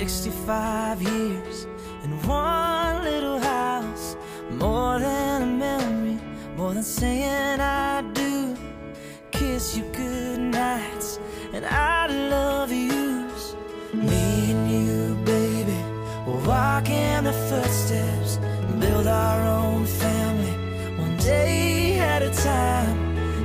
65 years in one little house. More than a memory, more than saying I do. Kiss you goodnights and I love yous. Me and you, baby, we'll walk in the footsteps Build our own family, one day at a time.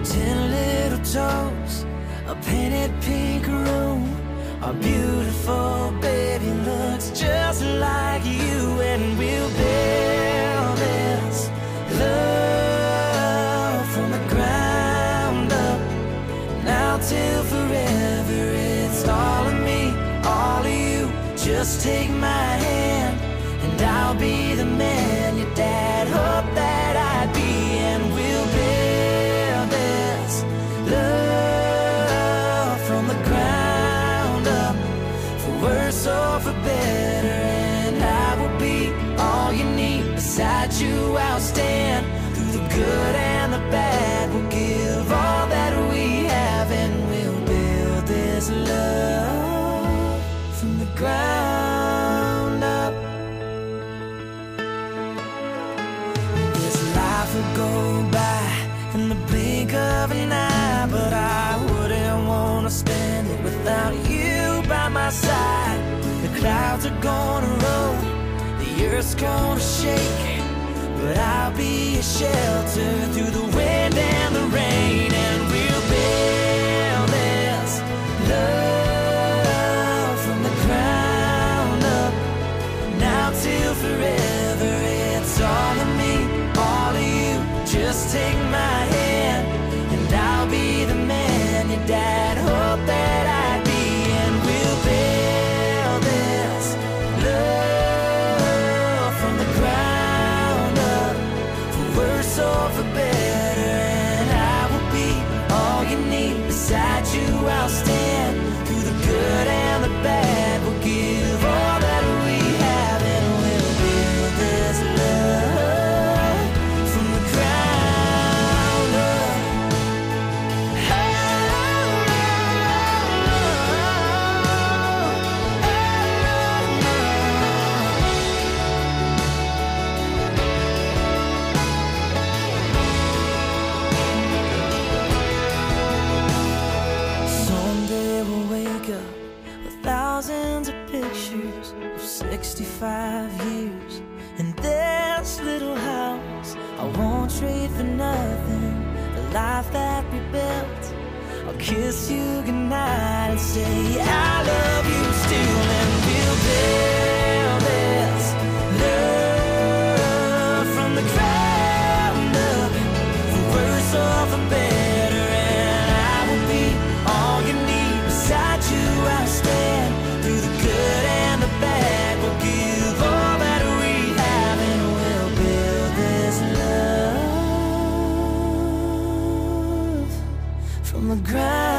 Ten little toes, a painted pink room. Our beautiful baby looks just like you, and we'll build this love from the ground up. Now till forever, it's all of me, all of you. Just take my hand, and I'll be the Beside you, I'll stand through the good and the bad. We'll give all that we have, and we'll build this love from the ground up. This life will go by in the blink of an eye, but I wouldn't wanna spend it without you by my side. The clouds are gonna roll, the earth's gonna shake, but I'll be a shelter pictures of 65 years in this little house. I won't trade for nothing the life that we built. I'll kiss you goodnight and say from the ground